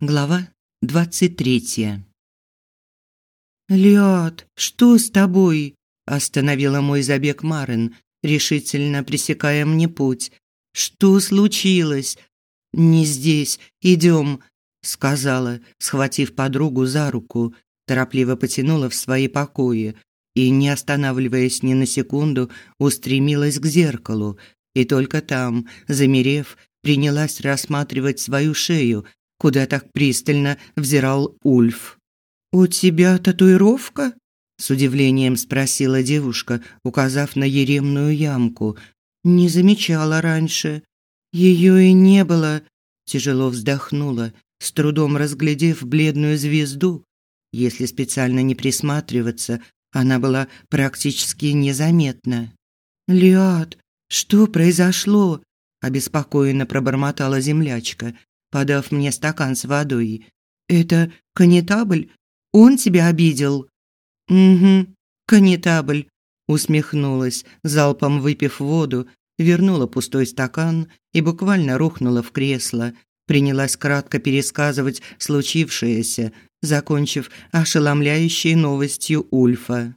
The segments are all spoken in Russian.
Глава двадцать третья. «Лёд, что с тобой?» – остановила мой забег Марин, решительно пресекая мне путь. «Что случилось?» «Не здесь, идем», – сказала, схватив подругу за руку, торопливо потянула в свои покои и, не останавливаясь ни на секунду, устремилась к зеркалу, и только там, замерев, принялась рассматривать свою шею – куда так пристально взирал Ульф. «У тебя татуировка?» – с удивлением спросила девушка, указав на еремную ямку. «Не замечала раньше. Ее и не было», – тяжело вздохнула, с трудом разглядев бледную звезду. Если специально не присматриваться, она была практически незаметна. «Лиад, что произошло?» – обеспокоенно пробормотала землячка, подав мне стакан с водой. «Это конетабль? Он тебя обидел?» «Угу, конетабль», усмехнулась, залпом выпив воду, вернула пустой стакан и буквально рухнула в кресло, принялась кратко пересказывать случившееся, закончив ошеломляющей новостью Ульфа.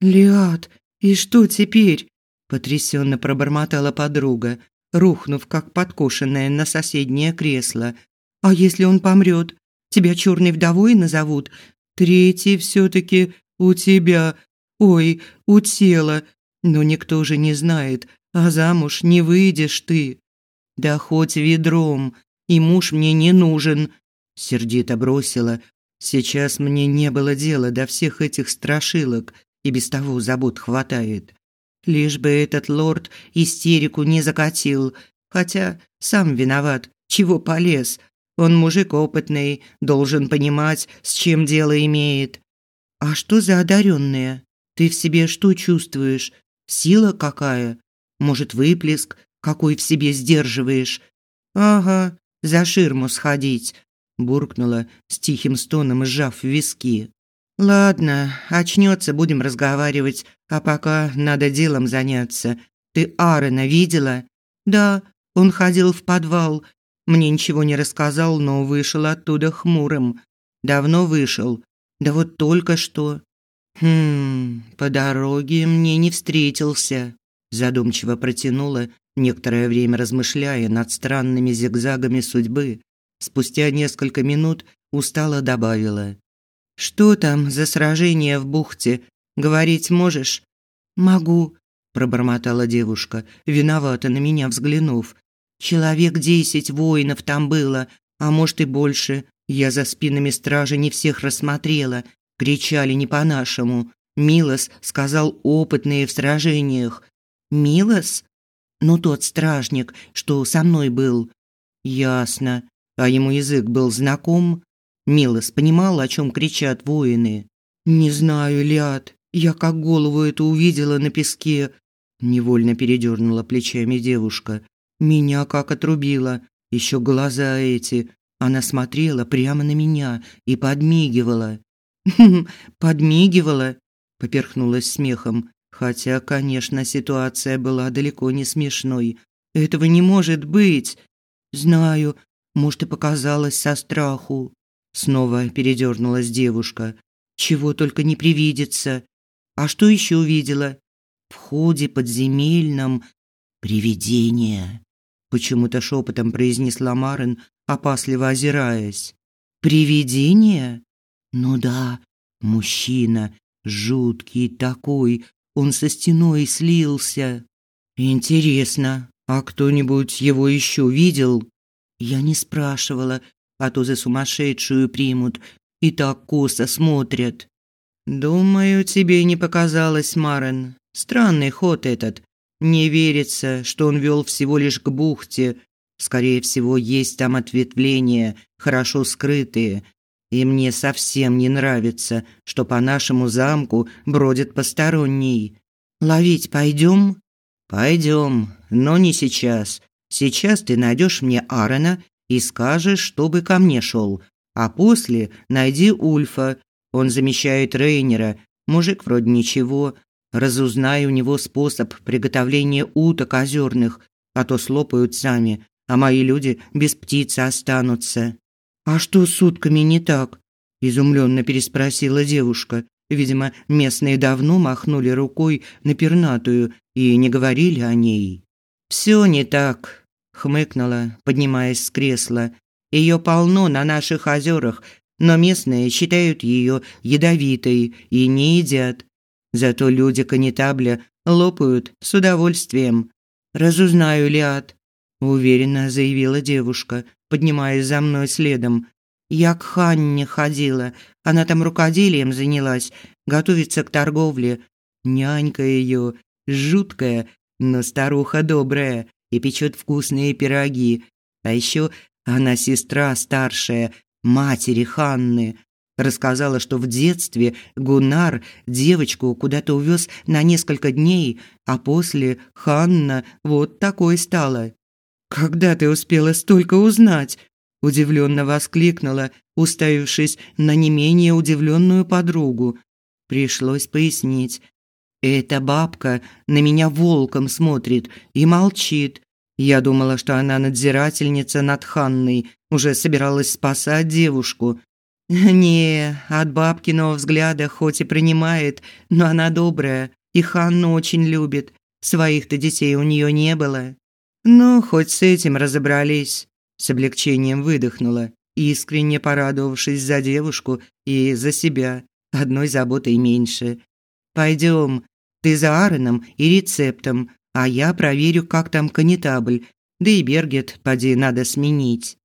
«Лиад, и что теперь?» – потрясенно пробормотала подруга, рухнув как подкошенная на соседнее кресло. А если он помрет? Тебя черной вдовой назовут? Третий все таки у тебя. Ой, у тела. Но никто же не знает, а замуж не выйдешь ты. Да хоть ведром, и муж мне не нужен, сердито бросила. Сейчас мне не было дела до всех этих страшилок, и без того забот хватает. Лишь бы этот лорд истерику не закатил, хотя сам виноват, чего полез. Он мужик опытный, должен понимать, с чем дело имеет. А что за одаренные? Ты в себе что чувствуешь? Сила какая? Может, выплеск, какой в себе сдерживаешь? Ага, за ширму сходить, буркнула с тихим стоном, сжав виски. Ладно, очнется, будем разговаривать, а пока надо делом заняться. Ты Аарона видела? Да, он ходил в подвал. Мне ничего не рассказал, но вышел оттуда хмурым. Давно вышел. Да вот только что. Хм, по дороге мне не встретился, задумчиво протянула, некоторое время размышляя над странными зигзагами судьбы. Спустя несколько минут устало добавила: что там за сражение в бухте? Говорить можешь? Могу, пробормотала девушка, виновато на меня взглянув. Человек десять воинов там было, а может и больше. Я за спинами стражи не всех рассмотрела, кричали не по-нашему. Милос сказал опытные в сражениях. Милос? Ну тот стражник, что со мной был. Ясно. А ему язык был знаком? Милос понимал, о чем кричат воины. «Не знаю, Лиад, я как голову эту увидела на песке». Невольно передернула плечами девушка. «Меня как отрубило. Еще глаза эти. Она смотрела прямо на меня и подмигивала». «Хм, подмигивала?» Поперхнулась смехом. Хотя, конечно, ситуация была далеко не смешной. Этого не может быть. Знаю, может, и показалось со страху. Снова передернулась девушка. Чего только не привидится. А что еще увидела? В ходе подземельном привидение. Почему-то шепотом произнесла Марин, опасливо озираясь. Привидение? Ну да, мужчина, жуткий такой, он со стеной слился. Интересно, а кто-нибудь его еще видел? Я не спрашивала, а то за сумасшедшую примут и так косо смотрят. Думаю, тебе не показалось, Марен. Странный ход этот. Не верится, что он вел всего лишь к бухте. Скорее всего, есть там ответвления, хорошо скрытые. И мне совсем не нравится, что по нашему замку бродит посторонний. Ловить пойдем? Пойдем, но не сейчас. Сейчас ты найдешь мне Аарона и скажешь, чтобы ко мне шел. А после найди Ульфа. Он замещает Рейнера. Мужик вроде ничего. Разузнай у него способ приготовления уток озерных, а то слопают сами, а мои люди без птицы останутся. «А что с сутками не так?» – изумленно переспросила девушка. Видимо, местные давно махнули рукой на пернатую и не говорили о ней. «Все не так», – хмыкнула, поднимаясь с кресла. «Ее полно на наших озерах, но местные считают ее ядовитой и не едят. Зато люди канитабля лопают с удовольствием. Разузнаю Лиад, уверенно заявила девушка, поднимаясь за мной следом. Я к Ханне ходила, она там рукоделием занялась, готовится к торговле. Нянька ее жуткая, но старуха добрая и печет вкусные пироги. А еще она сестра старшая матери Ханны. Рассказала, что в детстве Гунар девочку куда-то увез на несколько дней, а после Ханна вот такой стала. «Когда ты успела столько узнать?» – удивленно воскликнула, уставившись на не менее удивленную подругу. Пришлось пояснить. «Эта бабка на меня волком смотрит и молчит. Я думала, что она надзирательница над Ханной, уже собиралась спасать девушку. Не, от бабкиного взгляда хоть и принимает, но она добрая и Ханну очень любит. Своих-то детей у нее не было. Ну, хоть с этим разобрались. С облегчением выдохнула, искренне порадовавшись за девушку и за себя. Одной заботой меньше. Пойдем, ты за Аароном и рецептом, а я проверю, как там канитабль. Да и Бергет, поди, надо сменить.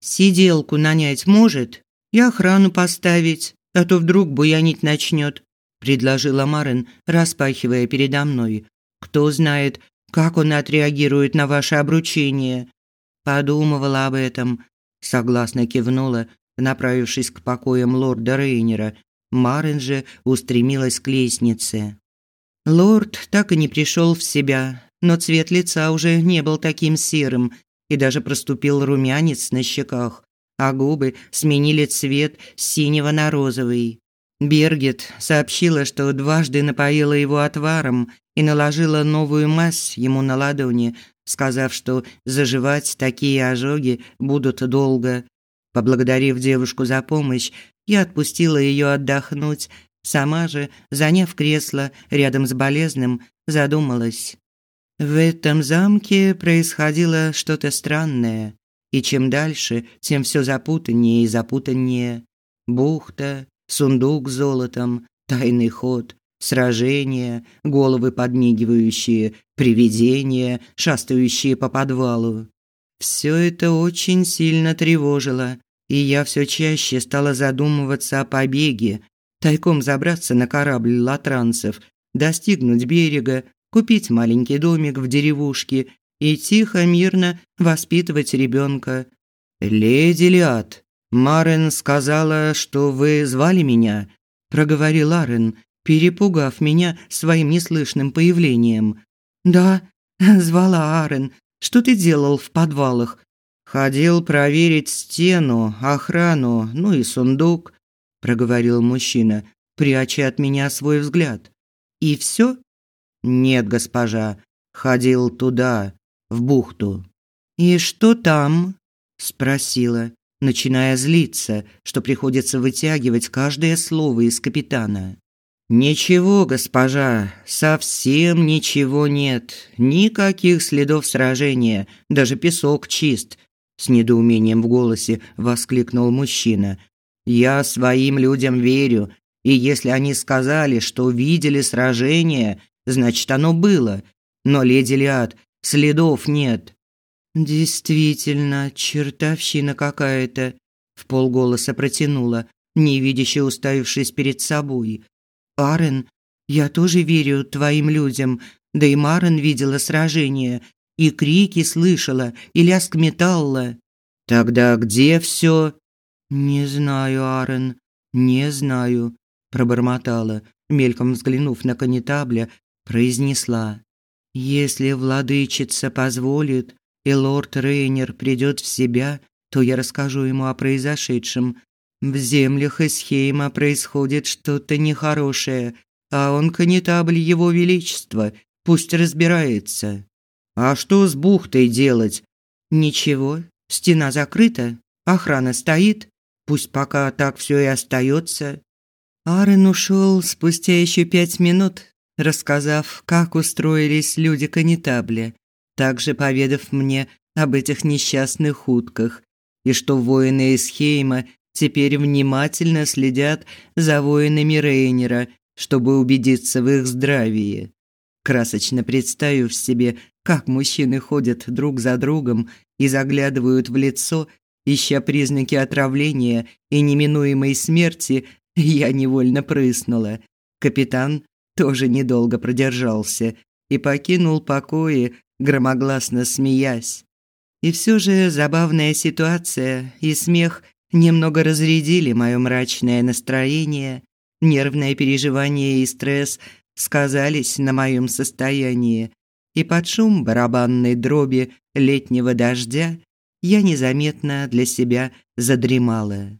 Сиделку нанять может? И охрану поставить, а то вдруг буянить начнет, предложила Марин, распахивая передо мной. Кто знает, как он отреагирует на ваше обручение. Подумывала об этом, согласно кивнула, направившись к покоям лорда Рейнера. Марин же устремилась к лестнице. Лорд так и не пришел в себя, но цвет лица уже не был таким серым, и даже проступил румянец на щеках, а губы сменили цвет с синего на розовый. Бергет сообщила, что дважды напоила его отваром и наложила новую мазь ему на ладони, сказав, что заживать такие ожоги будут долго. Поблагодарив девушку за помощь, я отпустила ее отдохнуть, сама же, заняв кресло рядом с болезным, задумалась. В этом замке происходило что-то странное, и чем дальше, тем все запутаннее и запутаннее. Бухта, сундук с золотом, тайный ход, сражения, головы подмигивающие, привидения, шастающие по подвалу. Все это очень сильно тревожило, и я все чаще стала задумываться о побеге, тайком забраться на корабль латранцев, достигнуть берега, купить маленький домик в деревушке и тихо, мирно воспитывать ребенка. «Леди Лиад, Марен сказала, что вы звали меня», – проговорил Арен, перепугав меня своим неслышным появлением. «Да, звала Арен. Что ты делал в подвалах?» «Ходил проверить стену, охрану, ну и сундук», – проговорил мужчина, пряча от меня свой взгляд. «И все?» Нет, госпожа, ходил туда, в бухту. И что там? спросила, начиная злиться, что приходится вытягивать каждое слово из капитана. Ничего, госпожа, совсем ничего нет. Никаких следов сражения, даже песок чист, с недоумением в голосе воскликнул мужчина. Я своим людям верю, и если они сказали, что видели сражение, значит, оно было. Но, леди Лиад, следов нет. Действительно, чертовщина какая-то, в полголоса протянула, невидяще уставившись перед собой. Арен, я тоже верю твоим людям. Да и Марен видела сражение, и крики слышала, и лязг металла. Тогда где все? Не знаю, Арен, не знаю, пробормотала, мельком взглянув на канитабля, произнесла: "Если владычица позволит, и лорд Рейнер придет в себя, то я расскажу ему о произошедшем. В землях Эсхейма происходит что-то нехорошее, а он канитабль его величества, пусть разбирается. А что с бухтой делать? Ничего, стена закрыта, охрана стоит, Пусть пока так все и остается. Арен ушел спустя еще пять минут, рассказав, как устроились люди канитабля, также поведав мне об этих несчастных утках и что воины из Хейма теперь внимательно следят за воинами Рейнера, чтобы убедиться в их здравии. Красочно представив себе, как мужчины ходят друг за другом и заглядывают в лицо, ища признаки отравления и неминуемой смерти, я невольно прыснула. Капитан тоже недолго продержался и покинул покои, громогласно смеясь. И все же забавная ситуация и смех немного разрядили мое мрачное настроение. Нервное переживание и стресс сказались на моем состоянии, и под шум барабанной дроби летнего дождя я незаметно для себя задремала.